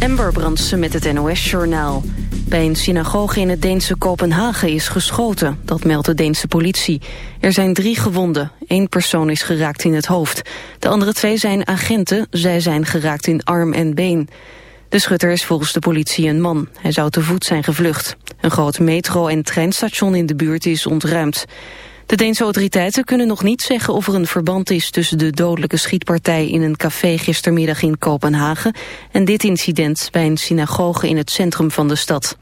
Amber Brandsen met het NOS-journaal. Bij een synagoge in het Deense Kopenhagen is geschoten, dat meldt de Deense politie. Er zijn drie gewonden, Eén persoon is geraakt in het hoofd. De andere twee zijn agenten, zij zijn geraakt in arm en been. De schutter is volgens de politie een man. Hij zou te voet zijn gevlucht. Een groot metro- en treinstation in de buurt is ontruimd. De Deense autoriteiten kunnen nog niet zeggen of er een verband is tussen de dodelijke schietpartij in een café gistermiddag in Kopenhagen en dit incident bij een synagoge in het centrum van de stad.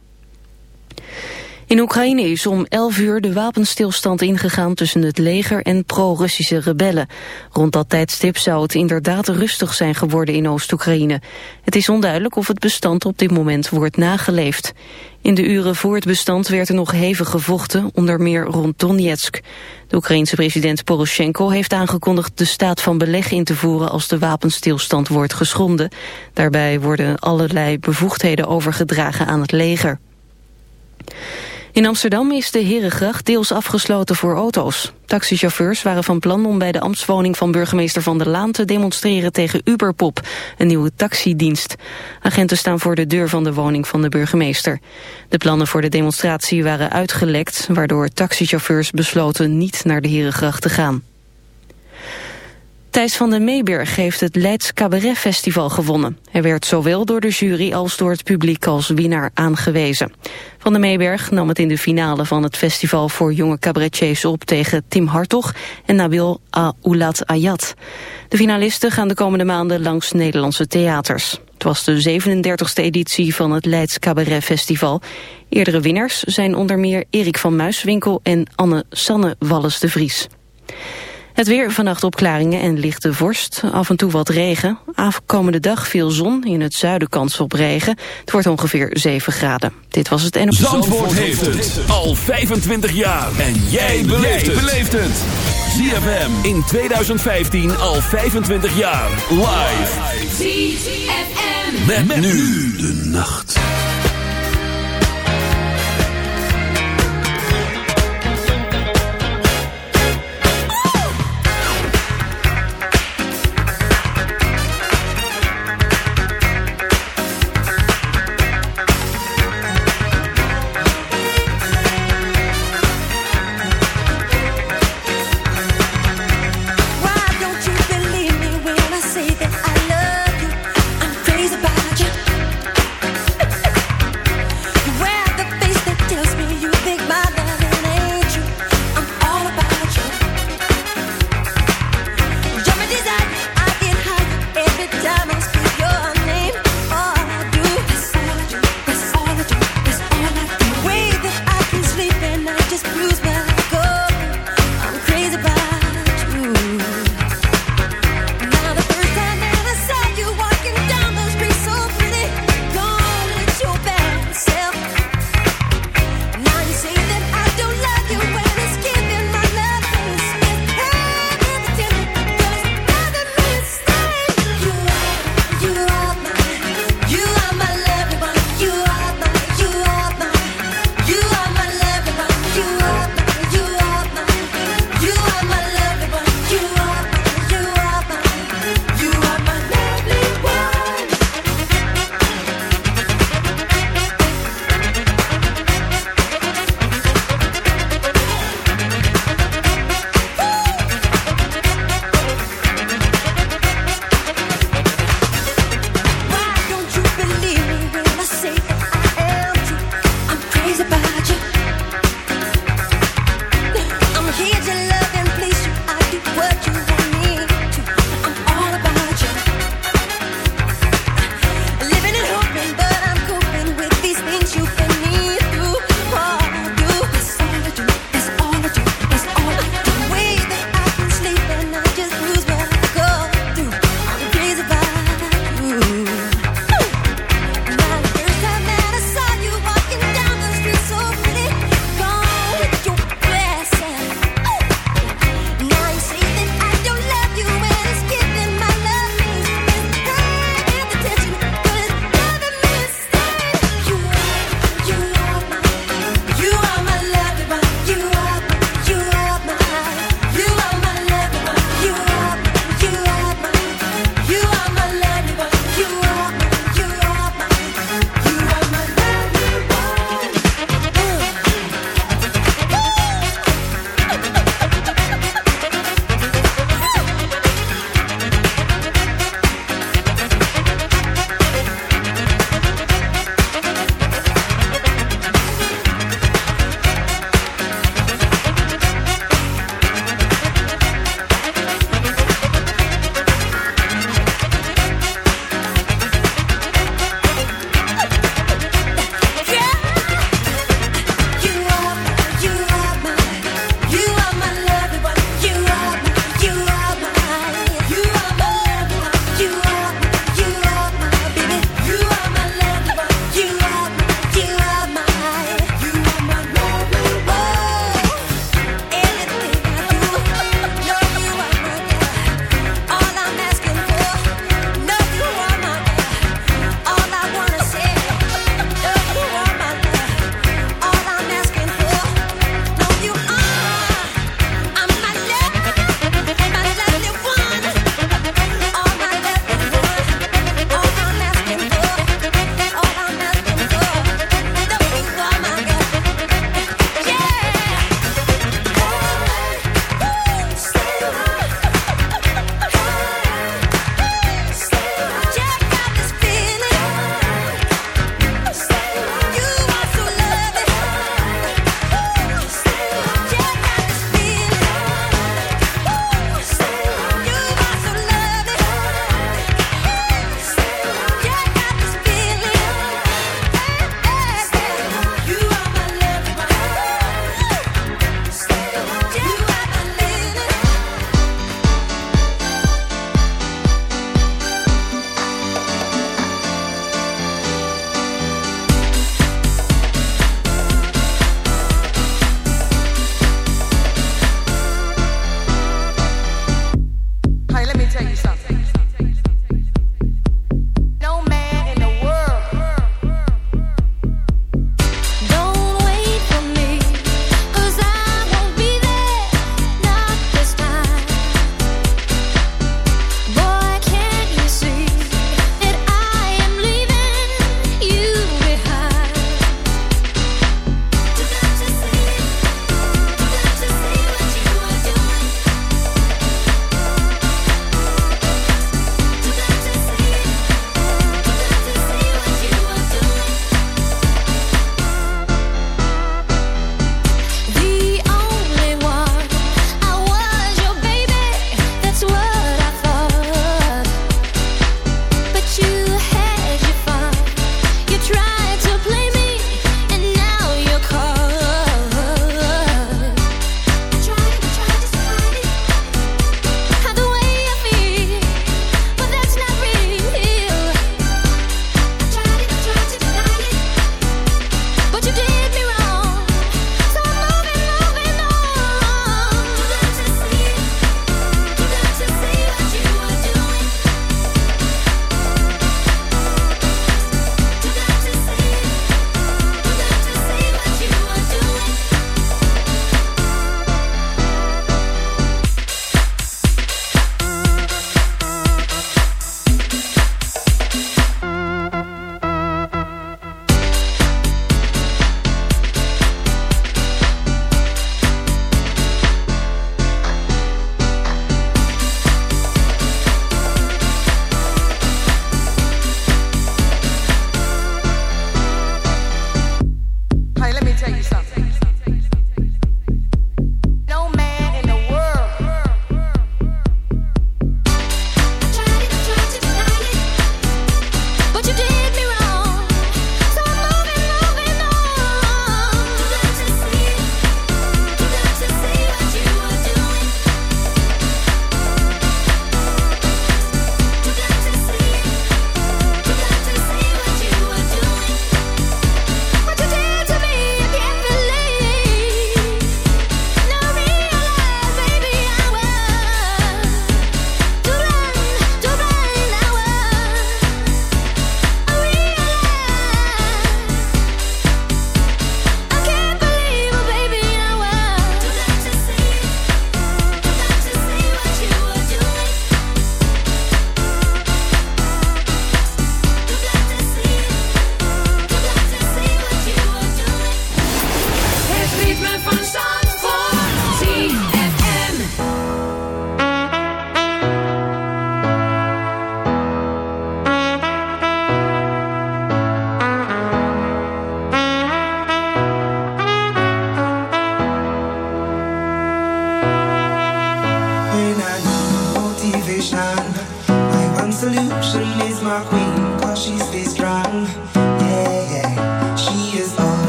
In Oekraïne is om 11 uur de wapenstilstand ingegaan tussen het leger en pro-Russische rebellen. Rond dat tijdstip zou het inderdaad rustig zijn geworden in Oost-Oekraïne. Het is onduidelijk of het bestand op dit moment wordt nageleefd. In de uren voor het bestand werd er nog hevig gevochten, onder meer rond Donetsk. De Oekraïense president Poroshenko heeft aangekondigd de staat van beleg in te voeren als de wapenstilstand wordt geschonden. Daarbij worden allerlei bevoegdheden overgedragen aan het leger. In Amsterdam is de Herengracht deels afgesloten voor auto's. Taxichauffeurs waren van plan om bij de ambtswoning van burgemeester Van der Laan te demonstreren tegen Uberpop, een nieuwe taxidienst. Agenten staan voor de deur van de woning van de burgemeester. De plannen voor de demonstratie waren uitgelekt, waardoor taxichauffeurs besloten niet naar de Herengracht te gaan. Thijs van den Meeberg heeft het Leids Cabaret Festival gewonnen. Hij werd zowel door de jury als door het publiek als winnaar aangewezen. Van den Meeberg nam het in de finale van het festival voor jonge cabaretiers op tegen Tim Hartog en Nabil Oulat Ayat. De finalisten gaan de komende maanden langs Nederlandse theaters. Het was de 37e editie van het Leids Cabaret Festival. Eerdere winnaars zijn onder meer Erik van Muiswinkel en Anne Sanne Wallis de Vries. Het weer vannacht opklaringen en lichte vorst. Af en toe wat regen. Afkomende dag veel zon. In het zuiden kans op regen. Het wordt ongeveer 7 graden. Dit was het en... Zandvoort heeft het al 25 jaar. En jij beleeft het. ZFM in 2015 al 25 jaar. Live. ZFM. Met, nu de nacht.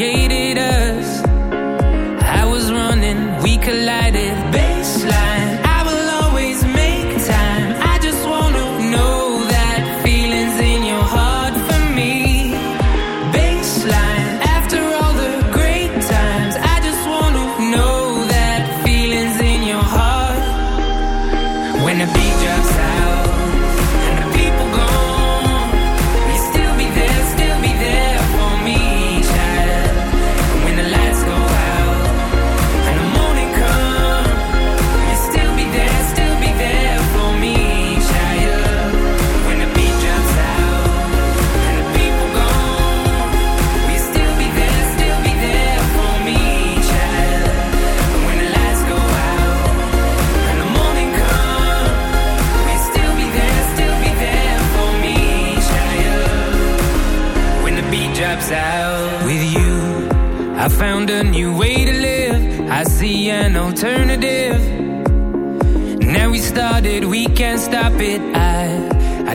created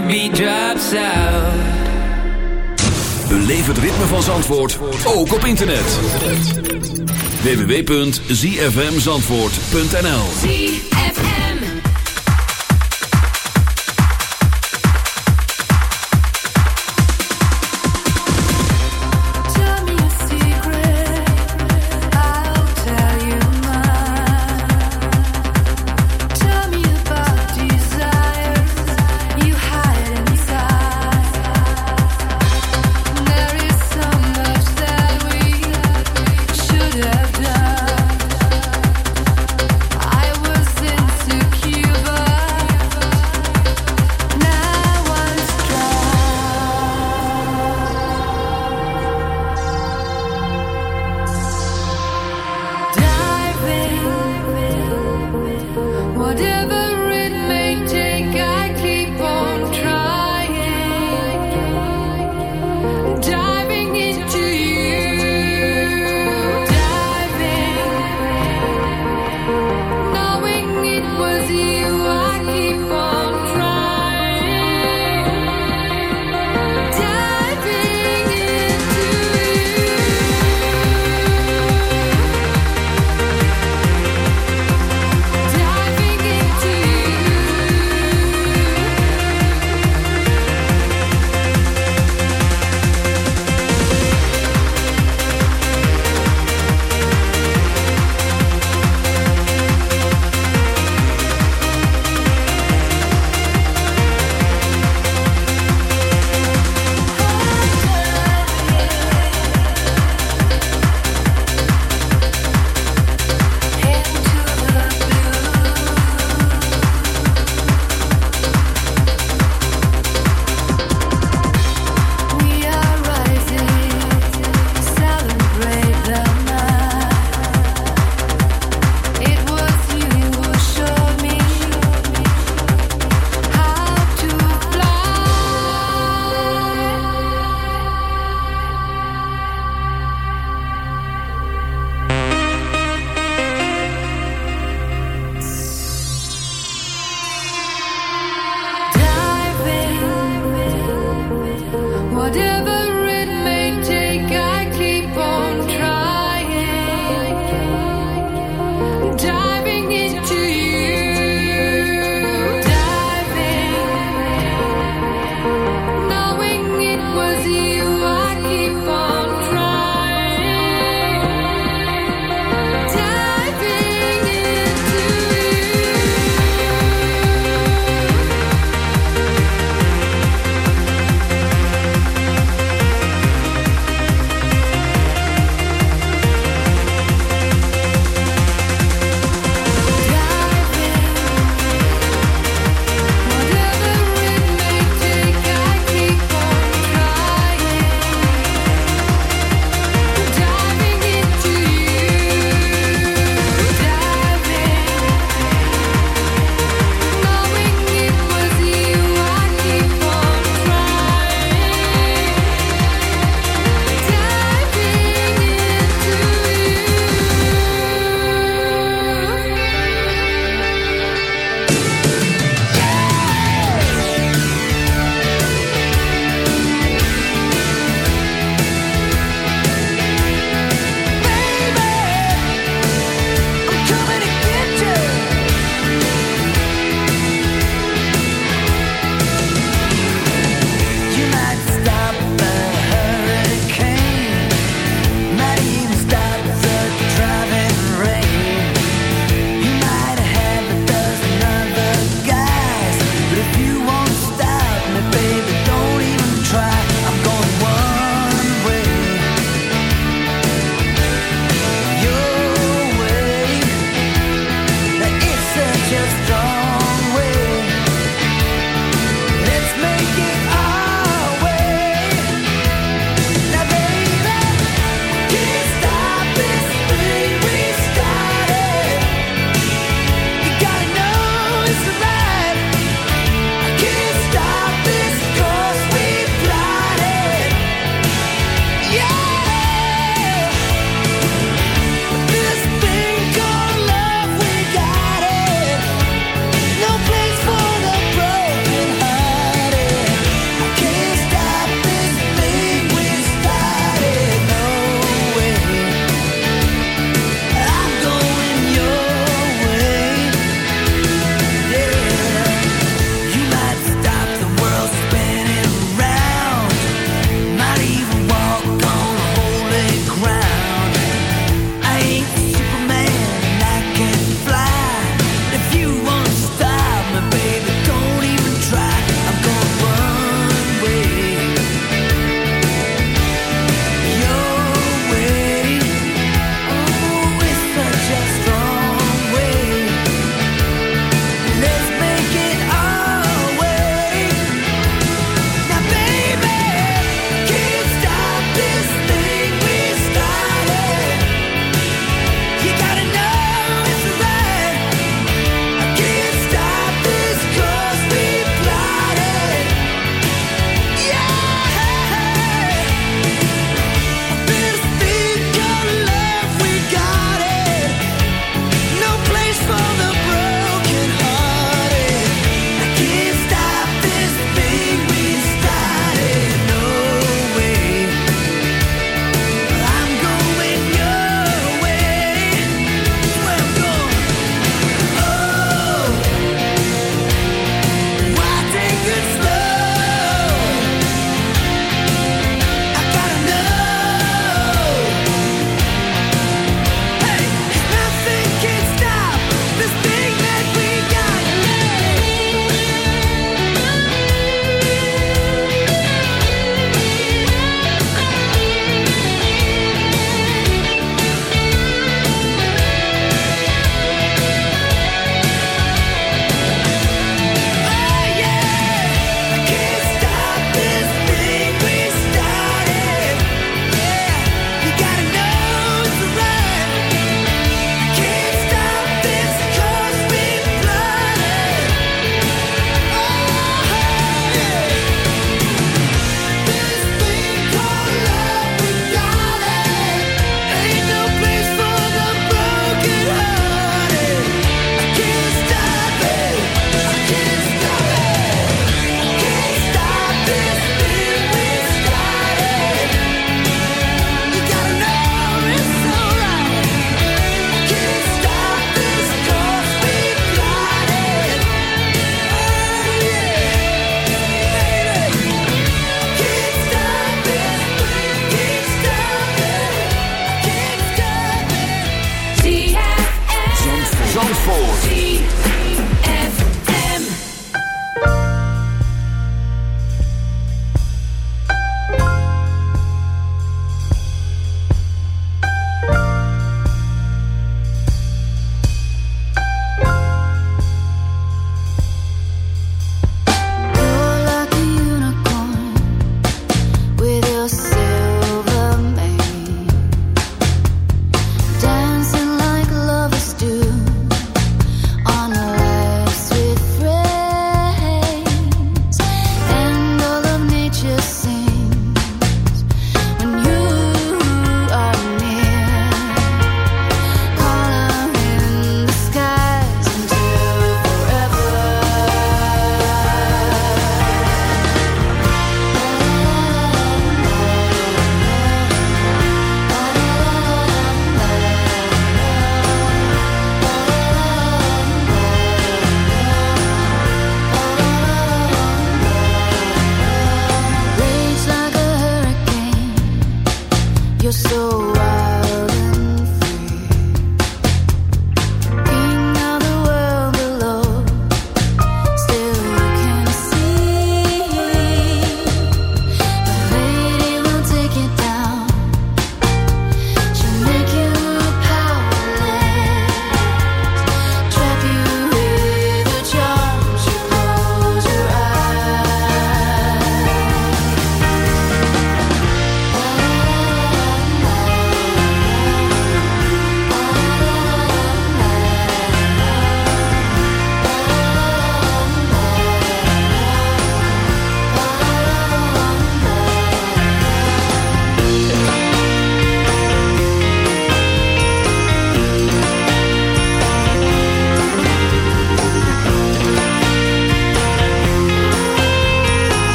the beat drops out. Beleef het ritme van Zandvoort ook op internet. www.zfmzandvoort.nl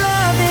love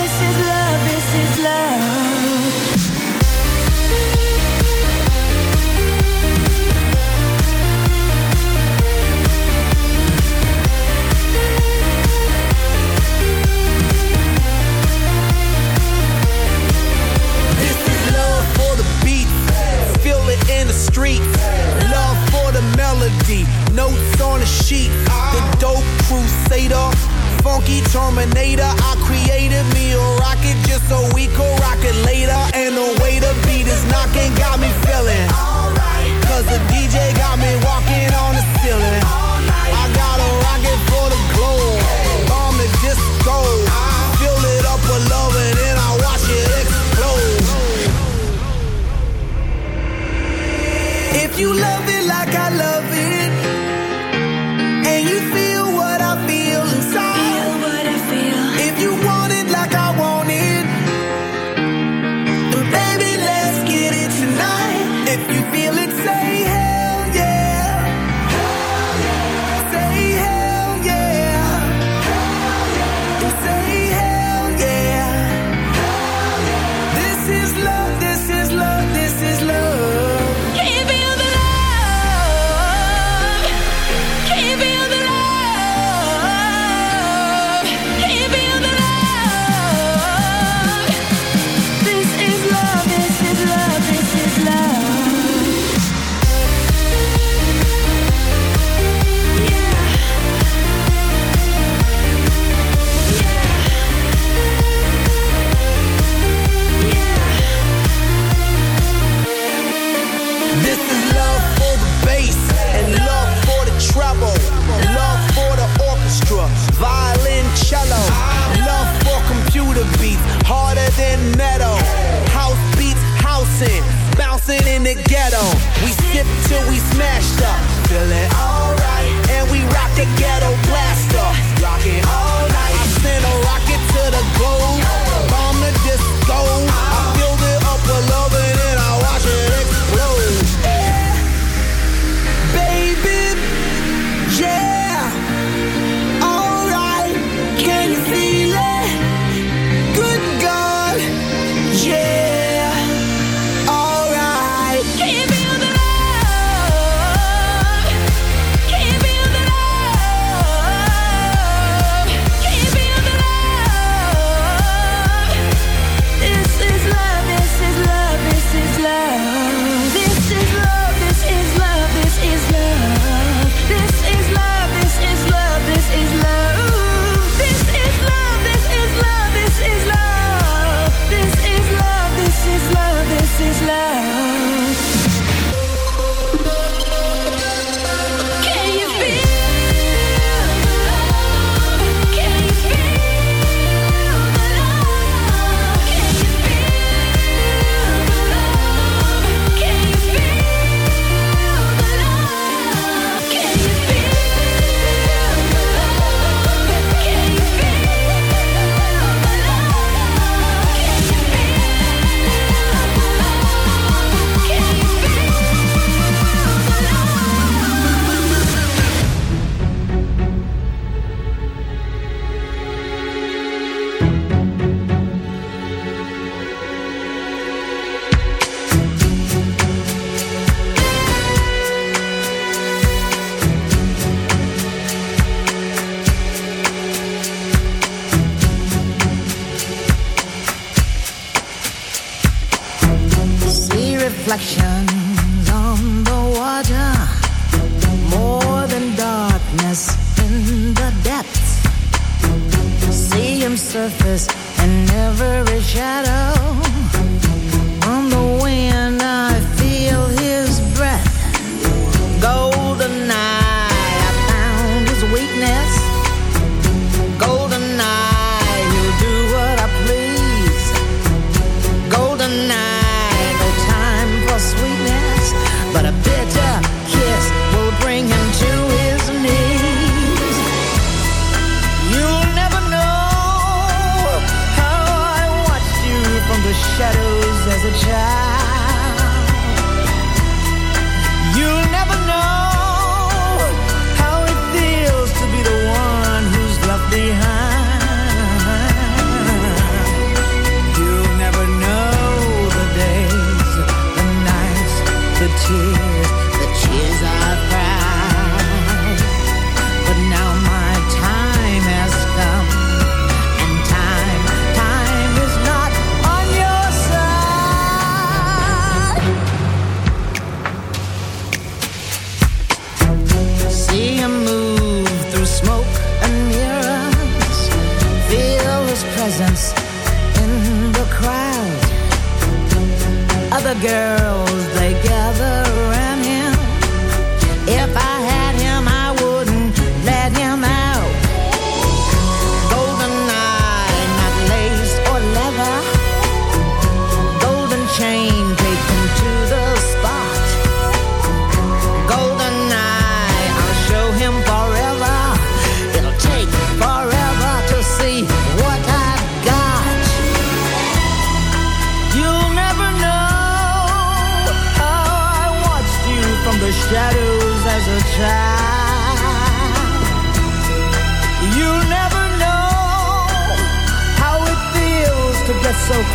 the ghetto. We sip till we smashed up, Feel it alright, and we rock the ghetto black.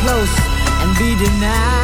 Close and be denied.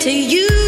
to you.